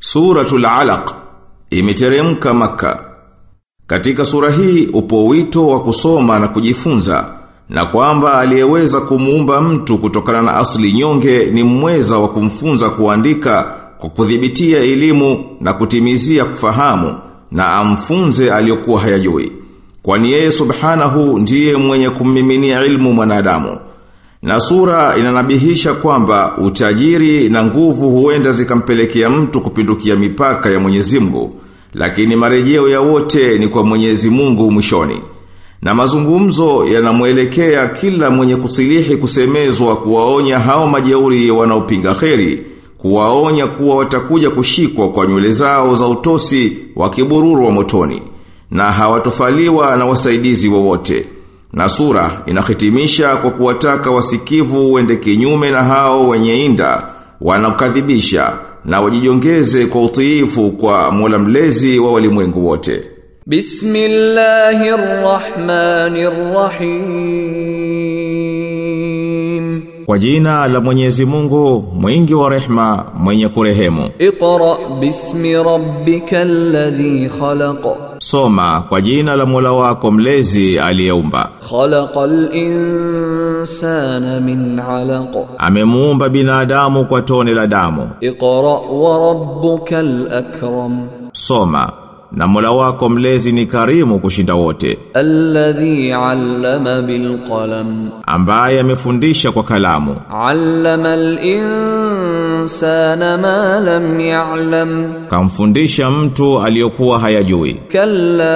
Suratul Alaq imeteremka maka. Katika sura hii upo wito wa kusoma na kujifunza na kwamba aliyeweza kumuumba mtu kutokana na asli nyonge ni mweza wa kumfunza kuandika kwa kudhibitia elimu na kutimizia kufahamu na amfunze aliyokuwa hayajui. Kwani yeye subhanahu ndiye mwenye kummiminia ilmu mwanadamu. Na sura inanabihisha kwamba utajiri na nguvu huenda zikampelekea mtu kupindukia mipaka ya Mwenyezi Mungu, lakini marejeo ya wote ni kwa Mwenyezi Mungu mwishoni. Na mazungumzo yanamwelekea kila mwenye kusilihi kusemezwa kuwaonya hao majeuri wanaopinga kheri, kuwaonya kuwa watakuja kushikwa kwa nywele zao za utosi wa kibururu wa motoni, na hawatofaliwa na wasaidizi wowote. Na sura inahitimisha kwa kuwataka wasikivu uende kinyume na hao wenye inda wanakadhibisha na wajijongeze kwa utiifu kwa Mola mlezi wa walimwengu wote. Bismillahirrahmanirrahim. Kwa jina la Mwenyezi Mungu, mwingi wa rehma, mwenye kurehemu. Iqra bismi rabbikal ladhi khalaq. Soma kwa jina la Mola wako mlezi aliyeumba. Khalaqal insana min 'alaq. Amemuumba binadamu kwa tone la damu. Iqra wa rabbukal akram. Soma na Mola wako mlezi ni karimu kushinda wote. Alladhi 'allama bil qalam. Ambaye amefundisha kwa kalamu. 'Allama al insana ma lam ya'lam. Kamfundisha mtu aliyokuwa hayajui. Kalla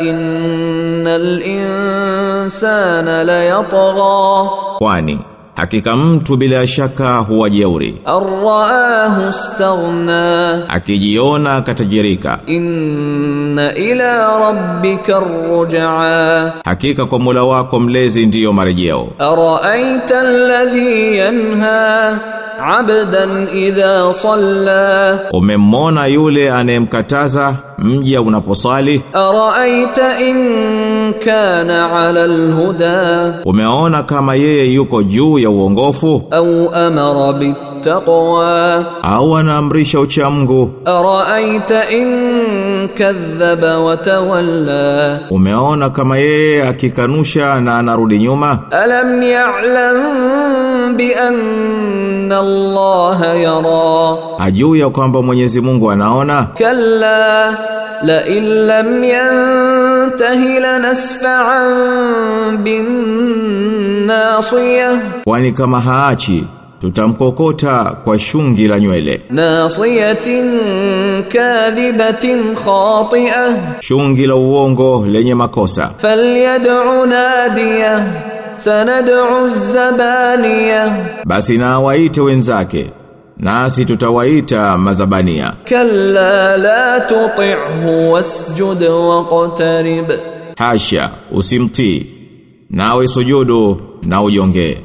innal insana la yatgha. Kwani hakika mtu bila shaka huwa jeuri. Allahu. Akijiona katajirika. Inna ila rabbika rujaa. Hakika kwa Mola wako mlezi ndiyo marejeo. Araita alladhi yanha abdan idha salla, umemona yule anayemkataza mja unaposali. Araita in kana ala alhuda, umeona kama yeye yuko juu ya uongofu. Au amara bittaqwa, au anaamrisha ucha Mungu. Araita in kadhaba wa tawalla, umeona kama yeye akikanusha na anarudi nyuma. Alam ya'lam bi anna Allah yara, ajuu ya kwamba Mwenyezi Mungu anaona. Kalla la in yantahi lanasfa'an bin nasiyah, kwani kama haachi tutamkokota kwa shungi la nywele. Nasiyatin kadhibatin khati'ah, shungi la uongo lenye makosa. Falyad'u nadiyah sanad'u zabaniya. Basi na waite wenzake nasi tutawaita mazabania kalla la tuti'hu wasjud waqtarib. Hasha usimtii. Nawe sujudu na ujongee.